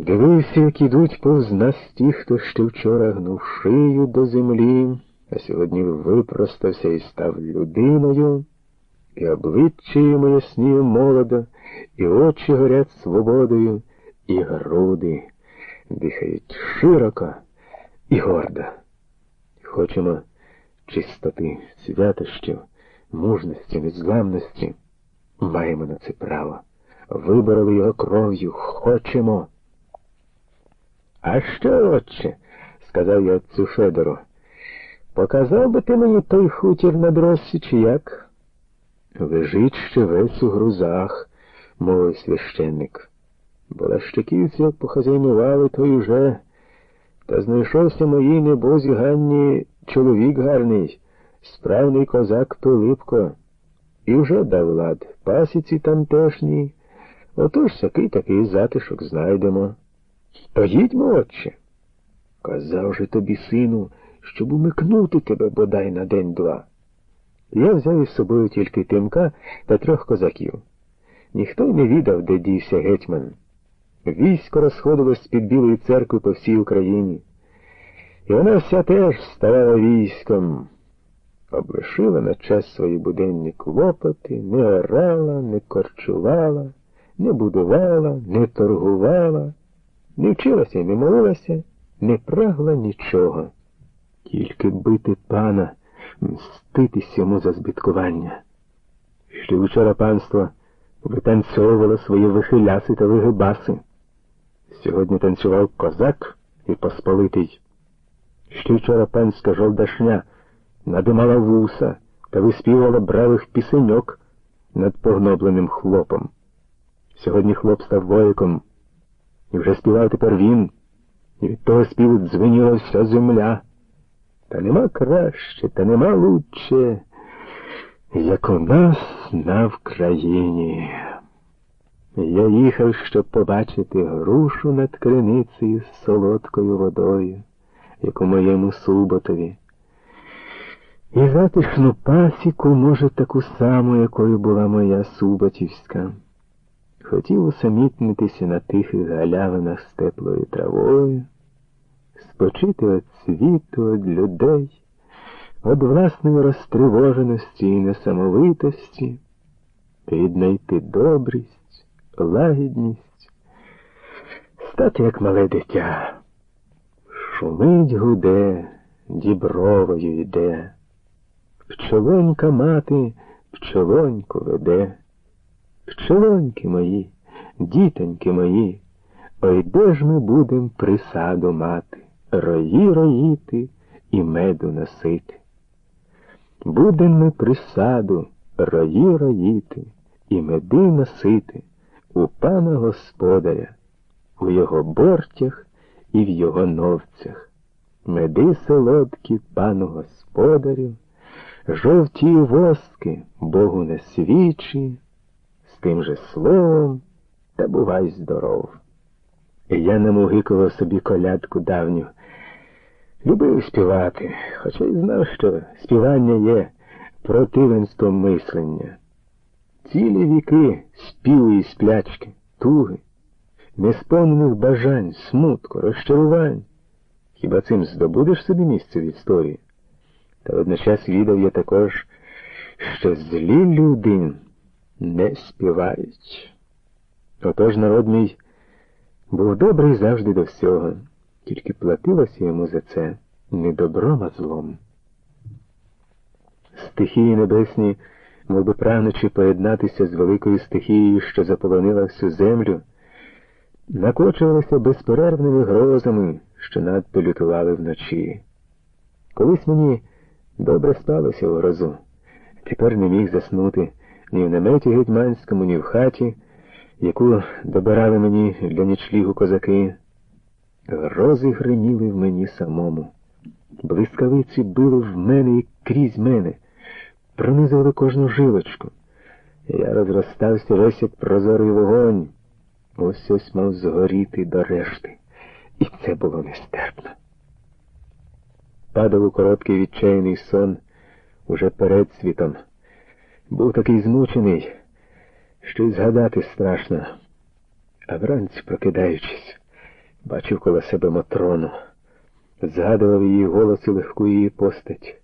Дивився, як ідуть повз нас ті, хто ще вчора гнув шию до землі, а сьогодні випростався і став людиною, і обличчя йому ясніє молодо, і очі горять свободою, і груди дихають широко і гордо. Хочемо чистоти, святощів, мужності, незламності. Маємо на це право. Вибороли його кров'ю, хочемо. А що, отче, сказав я отцю Федору, показав би ти мені той хутір на дросі, чи як? Лежить ще весь у грузах, мовив священник. Болащиківці, як похазяйнували, то й уже. Та знайшовся моїй небозі Ганні чоловік гарний, справний козак Пилипко. І вже дав лад пасіці тамтешній. Отож сякий такий затишок знайдемо. То їдьмо, отче. Казав же тобі, сину, щоб умикнути тебе бодай на день-два. Я взяв із собою тільки тимка та трьох козаків. Ніхто й не відав, де дівся гетьман. Військо розходилось з-під Білої церкви по всій Україні. І вона вся теж ставала військом, облишила на час свої буденні клопоти, не орала, не корчувала, не будувала, не торгувала, не вчилася і не молилася, не прагла нічого. Тільки бити пана, мститись йому за збиткування. Ще вчора панство витанцьовувало свої вихиляси та вигибаси. Сьогодні танцював козак і посполитий. Ще вчора панська жолдашня надимала вуса та виспівала бравих пісеньок над погнобленим хлопом. Сьогодні хлоп став вояком, і вже співав тепер він, і від того співу дзвеніла вся земля. Та нема краще, та нема лучше, як у нас на Вкраїні. Я їхав, щоб побачити грушу над криницею з солодкою водою, як у моєму Суботові. І затишну пасіку, може, таку саму, якою була моя Суботівська. Хотів усамітнитися на тихих галявинах з теплою травою, спочити від світу, від людей, від власної розтривоженості і несамовитості, віднайти добрість лагідність, стати як мале дитя. Шумить гуде, дібровою йде, пчолонька мати пчолоньку веде. Пчолоньки мої, дітоньки мої, ой де ж ми будем присаду мати, рої роїти і меду носити. Будем ми присаду, рої роїти і меди носити у пана господаря, у його бортях і в його новцях. Меди солодкі пану господарю, жовті воски Богу не свічі, тим же словом та бувай здоров. Я намугикував собі колядку давню. Любив співати, хоча й знав, що співання є противенством мислення. Цілі віки співи і сплячки, туги, несповнених бажань, смутку, розчарувань. Хіба цим здобудеш собі місце в історії? Та водночас відав я також, що злі люди не співають. Отож народ мій був добрий завжди до всього, тільки платилося йому за це не добром, а злом. Стихії небесні мов би прагнучи поєднатися з великою стихією, що заполонила всю землю, накочувалися безперервними грозами, що надто лютували вночі. Колись мені добре спалося в грозу, тепер не міг заснути ні в наметі гетьманському, ні в хаті, яку добирали мені для нічлігу козаки. Грози гриміли в мені самому. Блискавиці били в мене і крізь мене пронизували кожну жилочку. Я розростався весь як прозорий вогонь. Ось ось мав згоріти до решти. І це було нестерпно. Падав у короткий відчайний сон уже перед світом. Був такий змучений, що й згадати страшно. А вранці, прокидаючись, Бачив коло себе Мотрону, згадував її голос і легку її постать.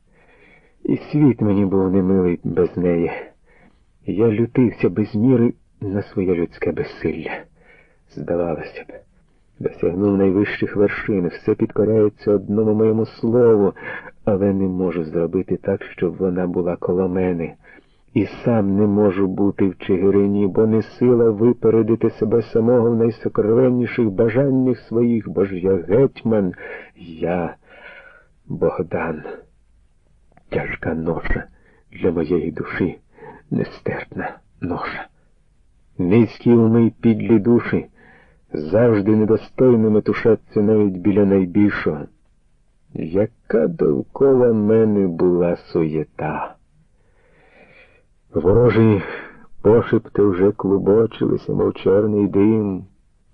І світ мені був немилий без неї. Я лютився без міри на своє людське безсилля. Здавалося б, досягнув найвищих вершин, все підкоряється одному моєму слову, але не можу зробити так, щоб вона була коло мене. І сам не можу бути в Чигирині, бо не сила випередити себе самого в найсокровенніших бажаннях своїх, бо ж я гетьман, я Богдан. Тяжка ноша для моєї душі, нестерпна ноша. Низькі уми підлі душі завжди недостойними тушаться навіть біля найбільшого. Яка довкола мене була суєта? Ворожі пошепти вже клубочилися, мов чорний дим,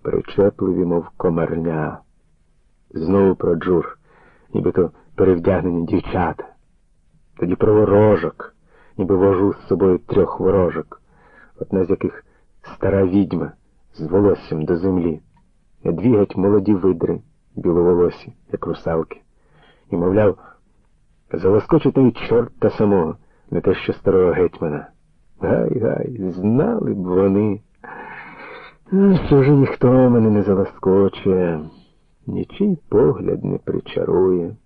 причепливі, мов комарня. Знову про джур, нібито перевдягнені дівчата. Тоді про ворожок, ніби вожу з собою трьох ворожок, одна з яких стара відьма з волоссям до землі, а дві геть молоді видри, біловолосі, як русалки, і, мовляв, залоскочити чорта самого, не те що старого гетьмана. Гай, гай, знали б вони. Що вже ніхто мене не залоскоче, нічий погляд не причарує,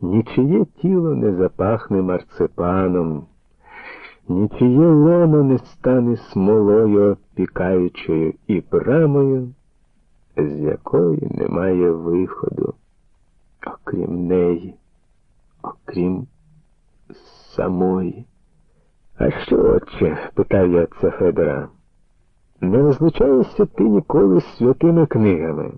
нічиє тіло не запахне марципаном, нічиє лоно не стане смолою опікаючою і брамою, з якої немає виходу, окрім неї, окрім самої. А що, отче? питав я отця Федора. Не розлучаєшся ти ніколи святими книгами.